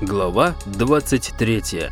Глава 23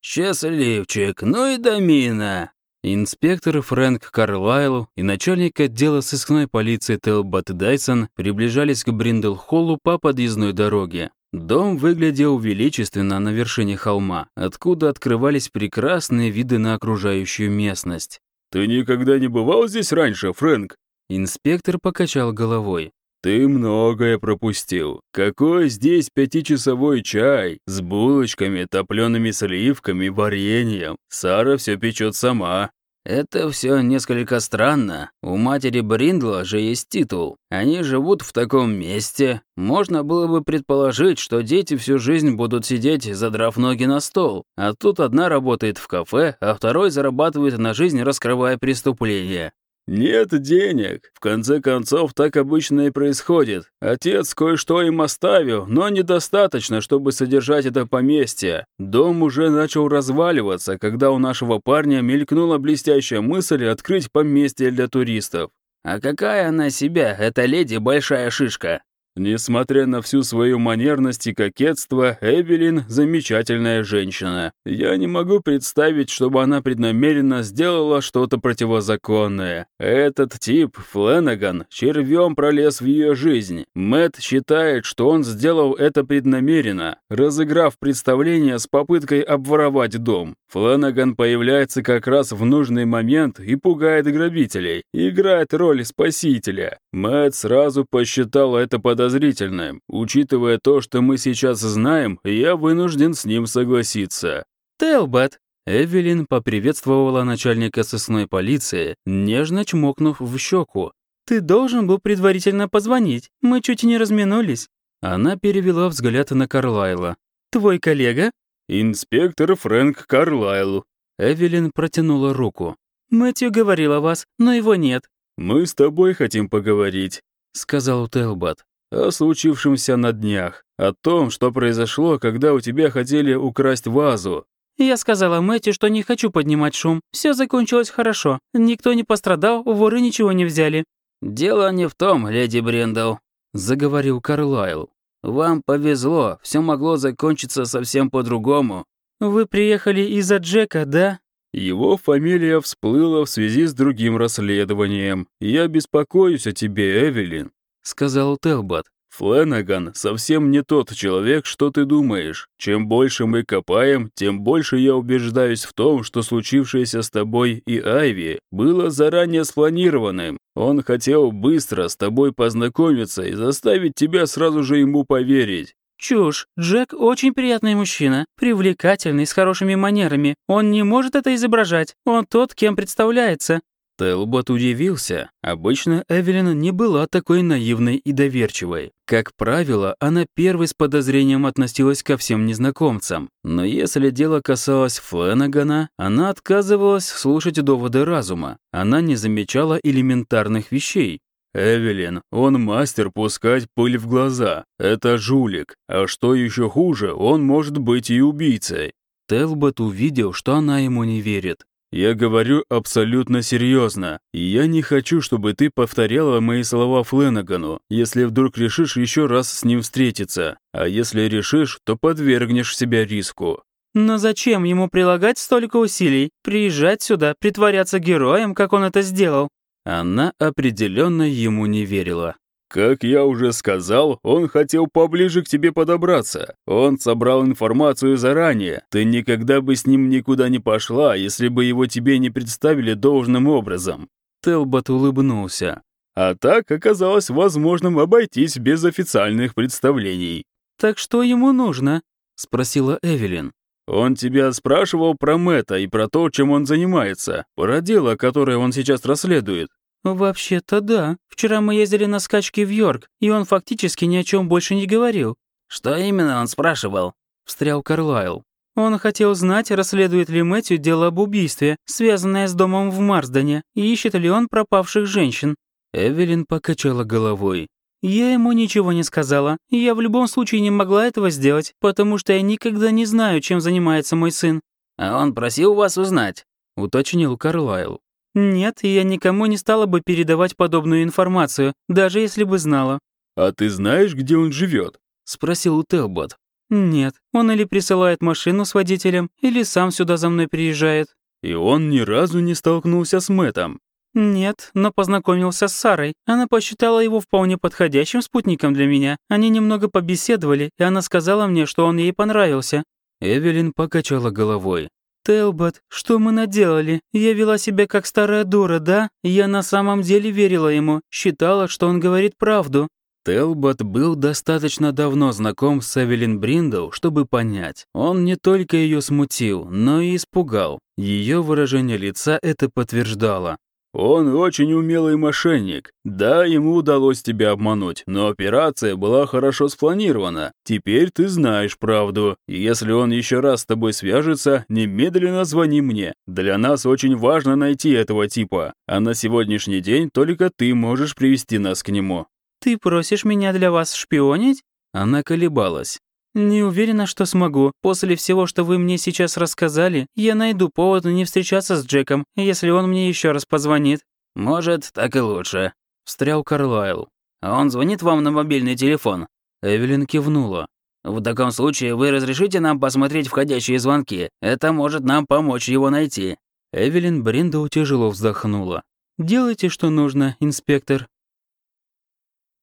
«Счастливчик, ну и домина!» Инспектор Фрэнк Карлайл и начальник отдела сыскной полиции Телбот Дайсон приближались к Бриндл-Холлу по подъездной дороге. Дом выглядел величественно на вершине холма, откуда открывались прекрасные виды на окружающую местность. «Ты никогда не бывал здесь раньше, Фрэнк?» Инспектор покачал головой. «Ты многое пропустил. Какой здесь пятичасовой чай с булочками, топлеными сливками, вареньем. Сара все печет сама». Это все несколько странно. У матери Бриндла же есть титул. Они живут в таком месте. Можно было бы предположить, что дети всю жизнь будут сидеть, задрав ноги на стол. А тут одна работает в кафе, а второй зарабатывает на жизнь, раскрывая преступления. «Нет денег. В конце концов, так обычно и происходит. Отец кое-что им оставил, но недостаточно, чтобы содержать это поместье. Дом уже начал разваливаться, когда у нашего парня мелькнула блестящая мысль открыть поместье для туристов. А какая она себя, эта леди большая шишка? Несмотря на всю свою манерность и кокетство, Эвелин – замечательная женщина. Я не могу представить, чтобы она преднамеренно сделала что-то противозаконное. Этот тип, Фленаган, червем пролез в ее жизнь. Мэт считает, что он сделал это преднамеренно, разыграв представление с попыткой обворовать дом. Фленаган появляется как раз в нужный момент и пугает грабителей, играет роль спасителя. Мэт сразу посчитал это под подозрительным. Учитывая то, что мы сейчас знаем, я вынужден с ним согласиться». «Телбот!» Эвелин поприветствовала начальника сыскной полиции, нежно чмокнув в щеку. «Ты должен был предварительно позвонить. Мы чуть не разминулись». Она перевела взгляд на Карлайла. «Твой коллега?» «Инспектор Фрэнк Карлайл». Эвелин протянула руку. «Мэтью говорил о вас, но его нет». «Мы с тобой хотим поговорить», — сказал Телбот о случившемся на днях, о том, что произошло, когда у тебя хотели украсть вазу. Я сказала Мэтью, что не хочу поднимать шум. Все закончилось хорошо. Никто не пострадал, воры ничего не взяли. «Дело не в том, леди Бриндл», — заговорил Карлайл. «Вам повезло, все могло закончиться совсем по-другому». «Вы приехали из-за Джека, да?» Его фамилия всплыла в связи с другим расследованием. Я беспокоюсь о тебе, Эвелин. — сказал Телбот. «Фленаган совсем не тот человек, что ты думаешь. Чем больше мы копаем, тем больше я убеждаюсь в том, что случившееся с тобой и Айви было заранее спланированным. Он хотел быстро с тобой познакомиться и заставить тебя сразу же ему поверить. Чушь. Джек очень приятный мужчина, привлекательный, с хорошими манерами. Он не может это изображать. Он тот, кем представляется. Телбот удивился. Обычно Эвелин не была такой наивной и доверчивой. Как правило, она первой с подозрением относилась ко всем незнакомцам. Но если дело касалось Фленагана, она отказывалась слушать доводы разума. Она не замечала элементарных вещей. «Эвелин, он мастер пускать пыль в глаза. Это жулик. А что еще хуже, он может быть и убийцей». Телбот увидел, что она ему не верит. Я говорю абсолютно серьезно, я не хочу, чтобы ты повторяла мои слова Фленагану, если вдруг решишь еще раз с ним встретиться. А если решишь, то подвергнешь себя риску. Но зачем ему прилагать столько усилий, приезжать сюда, притворяться героем, как он это сделал? Она определенно ему не верила. Как я уже сказал, он хотел поближе к тебе подобраться. Он собрал информацию заранее. Ты никогда бы с ним никуда не пошла, если бы его тебе не представили должным образом». Телбот улыбнулся. А так оказалось возможным обойтись без официальных представлений. «Так что ему нужно?» — спросила Эвелин. «Он тебя спрашивал про Мэтта и про то, чем он занимается, про дело, которое он сейчас расследует». «Вообще-то да. Вчера мы ездили на скачки в Йорк, и он фактически ни о чем больше не говорил». «Что именно он спрашивал?» — встрял Карлайл. Он хотел знать, расследует ли Мэтью дело об убийстве, связанное с домом в Марсдене, и ищет ли он пропавших женщин. Эвелин покачала головой. «Я ему ничего не сказала. Я в любом случае не могла этого сделать, потому что я никогда не знаю, чем занимается мой сын». «А он просил вас узнать?» — уточнил Карлайл. «Нет, я никому не стала бы передавать подобную информацию, даже если бы знала». «А ты знаешь, где он живет? спросил Телбот. «Нет, он или присылает машину с водителем, или сам сюда за мной приезжает». «И он ни разу не столкнулся с Мэтом?» «Нет, но познакомился с Сарой. Она посчитала его вполне подходящим спутником для меня. Они немного побеседовали, и она сказала мне, что он ей понравился». Эвелин покачала головой. «Телбот, что мы наделали? Я вела себя как старая дура, да? Я на самом деле верила ему, считала, что он говорит правду». Телбот был достаточно давно знаком с Эвелин Бриндл, чтобы понять. Он не только ее смутил, но и испугал. Ее выражение лица это подтверждало. «Он очень умелый мошенник. Да, ему удалось тебя обмануть, но операция была хорошо спланирована. Теперь ты знаешь правду. Если он еще раз с тобой свяжется, немедленно звони мне. Для нас очень важно найти этого типа. А на сегодняшний день только ты можешь привести нас к нему». «Ты просишь меня для вас шпионить?» Она колебалась. «Не уверена, что смогу. После всего, что вы мне сейчас рассказали, я найду повод не встречаться с Джеком, если он мне еще раз позвонит». «Может, так и лучше», — встрял Карлайл. «А он звонит вам на мобильный телефон?» Эвелин кивнула. «В таком случае вы разрешите нам посмотреть входящие звонки? Это может нам помочь его найти». Эвелин Бриндоу тяжело вздохнула. «Делайте, что нужно, инспектор».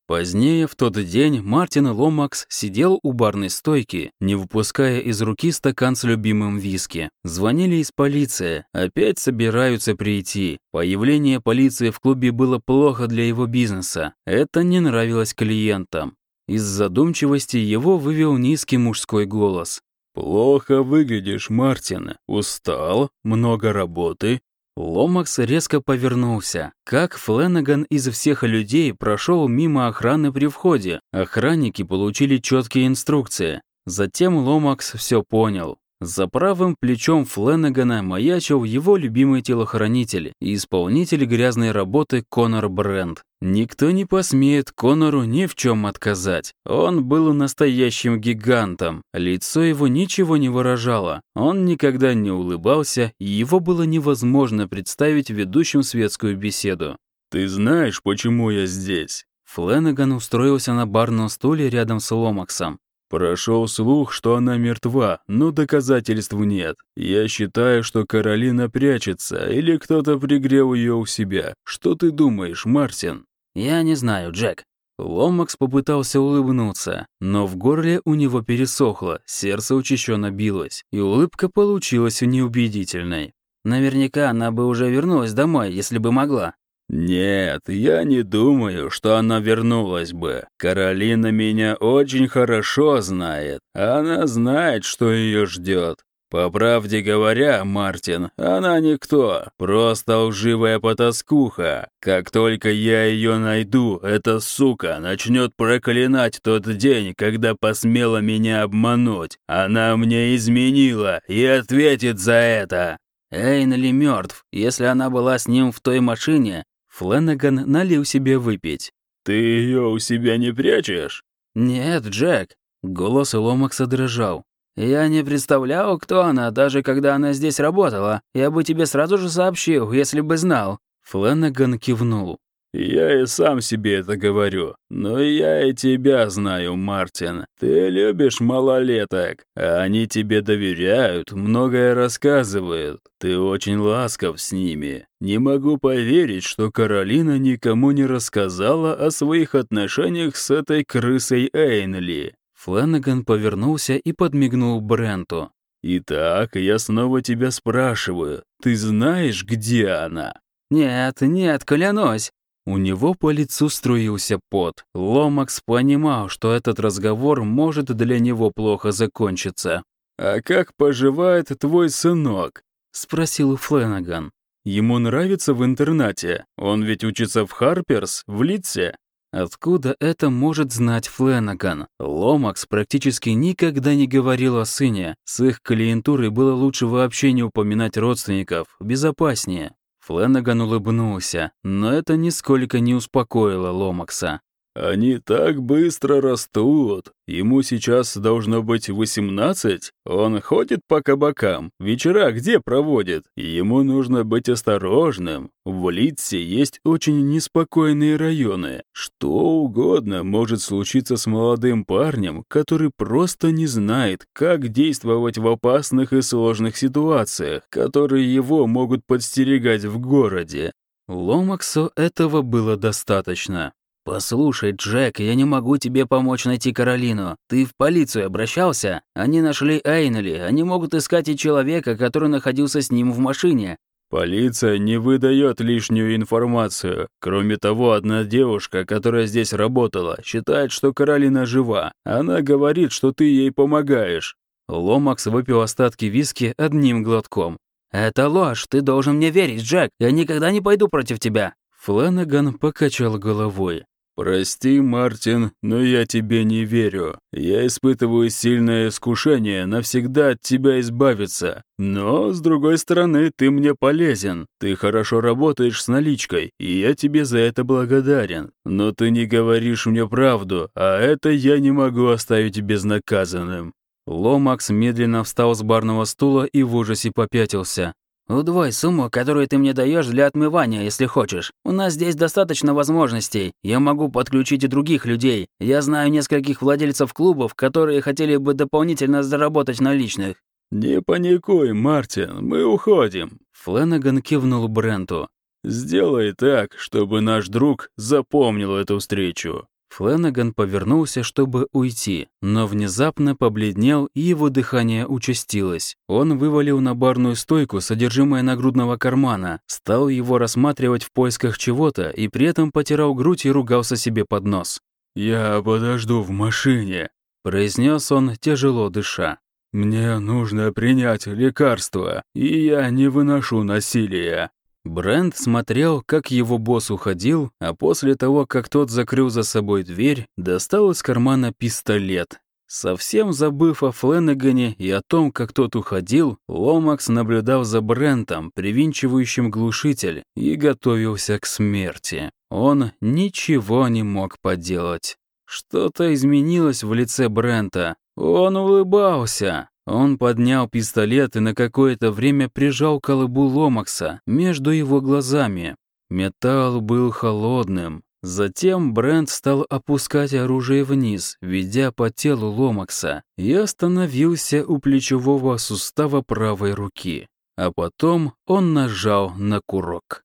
Позднее в тот день Мартин Ломакс сидел у барной стойки, не выпуская из руки стакан с любимым виски. Звонили из полиции, опять собираются прийти. Появление полиции в клубе было плохо для его бизнеса. Это не нравилось клиентам. Из задумчивости его вывел низкий мужской голос. «Плохо выглядишь, Мартин. Устал? Много работы? Ломакс резко повернулся. Как Фленаган из всех людей прошел мимо охраны при входе. Охранники получили четкие инструкции. Затем Ломакс все понял. За правым плечом Фленагана маячил его любимый телохранитель и исполнитель грязной работы Конор Брент. Никто не посмеет Конору ни в чем отказать. Он был настоящим гигантом. Лицо его ничего не выражало. Он никогда не улыбался, и его было невозможно представить ведущим светскую беседу. «Ты знаешь, почему я здесь?» Фленаган устроился на барном стуле рядом с Ломаксом. Прошел слух, что она мертва, но доказательств нет. Я считаю, что Каролина прячется, или кто-то пригрел ее у себя. Что ты думаешь, Мартин? Я не знаю, Джек. Ломакс попытался улыбнуться, но в горле у него пересохло, сердце учащенно билось, и улыбка получилась неубедительной. Наверняка она бы уже вернулась домой, если бы могла. «Нет, я не думаю, что она вернулась бы. Каролина меня очень хорошо знает. Она знает, что ее ждет. По правде говоря, Мартин, она никто, просто лживая потаскуха. Как только я ее найду, эта сука начнет проклинать тот день, когда посмела меня обмануть. Она мне изменила и ответит за это. Эйнли мертв. Если она была с ним в той машине, Фленнеган налил себе выпить. «Ты ее у себя не прячешь?» «Нет, Джек». Голос Ломакса дрожал. «Я не представлял, кто она, даже когда она здесь работала. Я бы тебе сразу же сообщил, если бы знал». Фленнеган кивнул. «Я и сам себе это говорю. Но я и тебя знаю, Мартин. Ты любишь малолеток, а они тебе доверяют, многое рассказывают. Ты очень ласков с ними. Не могу поверить, что Каролина никому не рассказала о своих отношениях с этой крысой Эйнли». Фленнеган повернулся и подмигнул Бренту. «Итак, я снова тебя спрашиваю, ты знаешь, где она?» «Нет, нет, клянусь». У него по лицу струился пот. Ломакс понимал, что этот разговор может для него плохо закончиться. «А как поживает твой сынок?» — спросил Фленаган. «Ему нравится в интернате? Он ведь учится в Харперс, в Литсе?» Откуда это может знать Фленаган? Ломакс практически никогда не говорил о сыне. С их клиентурой было лучше вообще не упоминать родственников, безопаснее. Фленаган улыбнулся, но это нисколько не успокоило Ломакса. Они так быстро растут. Ему сейчас должно быть 18. Он ходит по кабакам. Вечера где проводит? Ему нужно быть осторожным. В Литсе есть очень неспокойные районы. Что угодно может случиться с молодым парнем, который просто не знает, как действовать в опасных и сложных ситуациях, которые его могут подстерегать в городе. Ломаксу этого было достаточно. «Послушай, Джек, я не могу тебе помочь найти Каролину. Ты в полицию обращался? Они нашли Эйнли. Они могут искать и человека, который находился с ним в машине. Полиция не выдает лишнюю информацию. Кроме того, одна девушка, которая здесь работала, считает, что Каролина жива. Она говорит, что ты ей помогаешь. Ломакс выпил остатки виски одним глотком. «Это ложь, ты должен мне верить, Джек, я никогда не пойду против тебя». Флэнаган покачал головой. «Прости, Мартин, но я тебе не верю. Я испытываю сильное искушение навсегда от тебя избавиться. Но, с другой стороны, ты мне полезен. Ты хорошо работаешь с наличкой, и я тебе за это благодарен. Но ты не говоришь мне правду, а это я не могу оставить безнаказанным». Ломакс медленно встал с барного стула и в ужасе попятился. «Удвой сумму, которую ты мне даешь для отмывания, если хочешь. У нас здесь достаточно возможностей. Я могу подключить и других людей. Я знаю нескольких владельцев клубов, которые хотели бы дополнительно заработать наличных». «Не паникуй, Мартин, мы уходим». Фленнеган кивнул Бренту. «Сделай так, чтобы наш друг запомнил эту встречу. Фленнеган повернулся, чтобы уйти, но внезапно побледнел, и его дыхание участилось. Он вывалил на барную стойку содержимое нагрудного кармана, стал его рассматривать в поисках чего-то и при этом потирал грудь и ругался себе под нос. «Я подожду в машине», – произнес он, тяжело дыша. «Мне нужно принять лекарство, и я не выношу насилия». Брент смотрел, как его босс уходил, а после того, как тот закрыл за собой дверь, достал из кармана пистолет. Совсем забыв о Фленнегане и о том, как тот уходил, Ломакс наблюдал за Брентом, привинчивающим глушитель, и готовился к смерти. Он ничего не мог поделать. Что-то изменилось в лице Брента. Он улыбался. Он поднял пистолет и на какое-то время прижал колыбу Ломакса между его глазами. Металл был холодным. Затем Брент стал опускать оружие вниз, ведя по телу Ломакса, и остановился у плечевого сустава правой руки. А потом он нажал на курок.